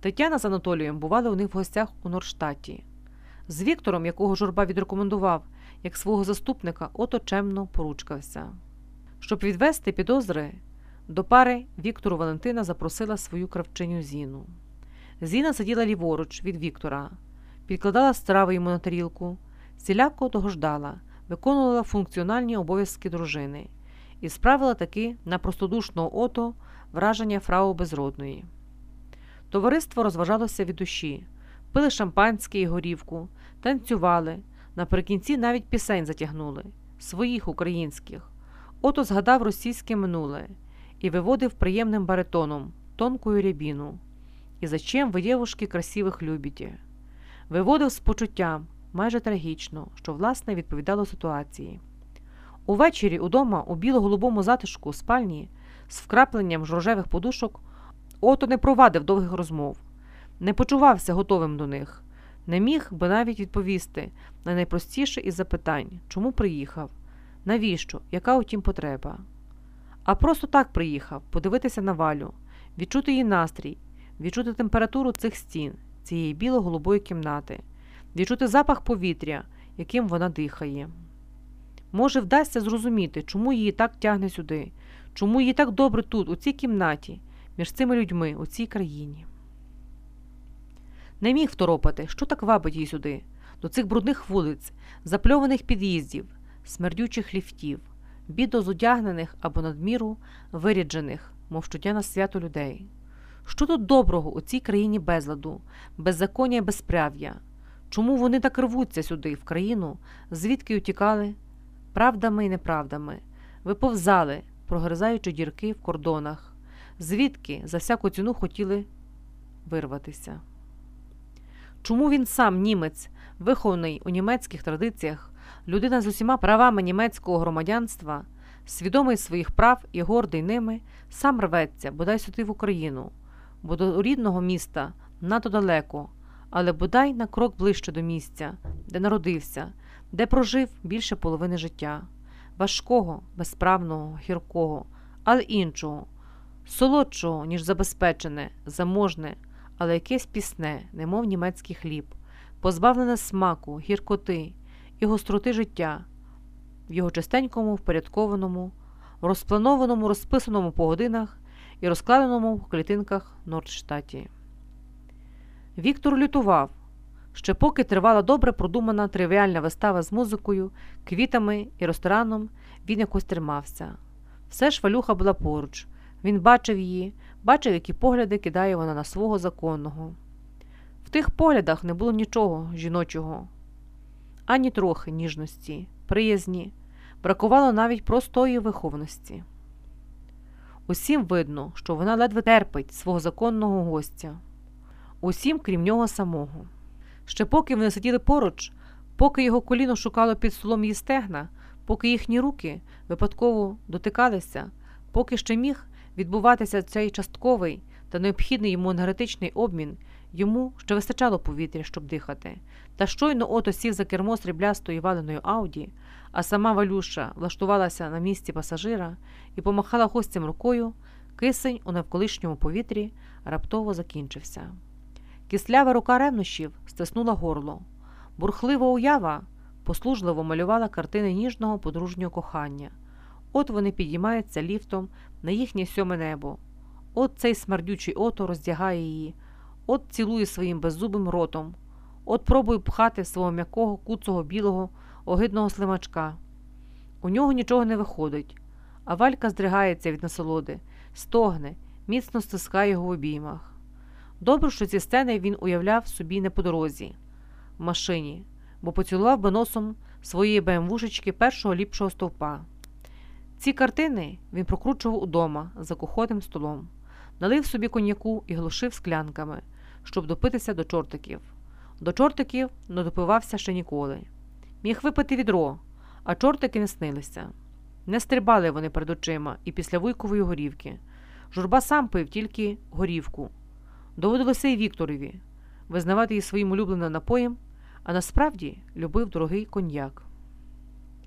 Тетяна з Анатолієм бували у них в гостях у Норштаті. З Віктором, якого журба відрекомендував, як свого заступника, ото чемно поручкався. Щоб відвести підозри, до пари Віктору Валентина запросила свою кравчиню Зіну. Зіна сиділа ліворуч від Віктора, підкладала страви йому на тарілку, всіляко догождала, виконувала функціональні обов'язки дружини і справила таки на простодушного ото враження фрау безродної. Товариство розважалося від душі, пили шампанське і горівку, танцювали, наприкінці навіть пісень затягнули, своїх українських. Ото згадав російське минуле і виводив приємним баритоном, тонкою рябіну. І зачем ви, дівушки, красивих любите? Виводив з почуттям, майже трагічно, що власне відповідало ситуації. Увечері удома, у біло-голубому затишку спальні, з вкрапленням ж рожевих подушок, ото не провадив довгих розмов, не почувався готовим до них, не міг би навіть відповісти на найпростіше із запитань, чому приїхав, навіщо, яка утім потреба. А просто так приїхав подивитися на валю, відчути її настрій, відчути температуру цих стін, цієї біло-голубої кімнати, відчути запах повітря, яким вона дихає. Може, вдасться зрозуміти, чому її так тягне сюди, чому їй так добре тут, у цій кімнаті, між цими людьми, у цій країні. Не міг второпати, що так вабить її сюди, до цих брудних вулиць, запльованих під'їздів, смердючих ліфтів, бідо зодягнених або надміру виряджених, мов щодня на свято людей. Що тут доброго у цій країні безладу, беззаконня і безправ'я? Чому вони так рвуться сюди, в країну, звідки утікали правдами і неправдами, виповзали, прогризаючи дірки в кордонах, звідки за всяку ціну хотіли вирватися? Чому він сам німець, вихований у німецьких традиціях, людина з усіма правами німецького громадянства, свідомий своїх прав і гордий ними, сам рветься, бодай сюди в Україну, бо до рідного міста надто далеко, але бодай на крок ближче до місця, де народився, де прожив більше половини життя, важкого, безправного, гіркого, але іншого, солодшого, ніж забезпечене, заможне, але якесь пісне, немов німецький хліб, позбавлене смаку, гіркоти і гостроти життя, в його частенькому, впорядкованому, розпланованому, розписаному по годинах і розкладеному в клітинках Нордштаті. Віктор лютував, Ще поки тривала добре продумана тривіальна вистава з музикою, квітами і рестораном, він якось тримався. Все ж валюха була поруч. Він бачив її, бачив, які погляди кидає вона на свого законного. В тих поглядах не було нічого жіночого, ані трохи ніжності, приязні, бракувало навіть простої виховності. Усім видно, що вона ледве терпить свого законного гостя, усім, крім нього самого. Ще поки вони сиділи поруч, поки його коліно шукало під столом її стегна, поки їхні руки випадково дотикалися, поки ще міг відбуватися цей частковий та необхідний йому енергетичний обмін, йому ще вистачало повітря, щоб дихати. Та щойно ото сів за кермо сріблястої валеної Ауді, а сама Валюша влаштувалася на місці пасажира і помахала гостям рукою, кисень у навколишньому повітрі раптово закінчився. Кислява рука ревнощів стиснула горло. Бурхлива уява послужливо малювала картини ніжного подружнього кохання. От вони підіймаються ліфтом на їхнє сьоме небо. От цей смердючий ото роздягає її, от цілує своїм беззубим ротом, от пробує пхати свого м'якого, куцого білого, огидного слимачка. У нього нічого не виходить, а валька здригається від насолоди, стогне, міцно стискає його в обіймах. Добре, що ці сцени він уявляв собі не по дорозі, в машині, бо поцілував би носом своєї БМВушечки першого ліпшого стовпа. Ці картини він прокручував удома за кухонним столом, налив собі коньяку і глушив склянками, щоб допитися до чортиків. До чортиків не допивався ще ніколи. Міг випити відро, а чортики не снилися. Не стрибали вони перед очима і після вуйкової горівки. Журба сам пив тільки горівку. Доводилося й Вікторові визнавати її своїм улюбленим напоєм, а насправді любив дорогий коньяк.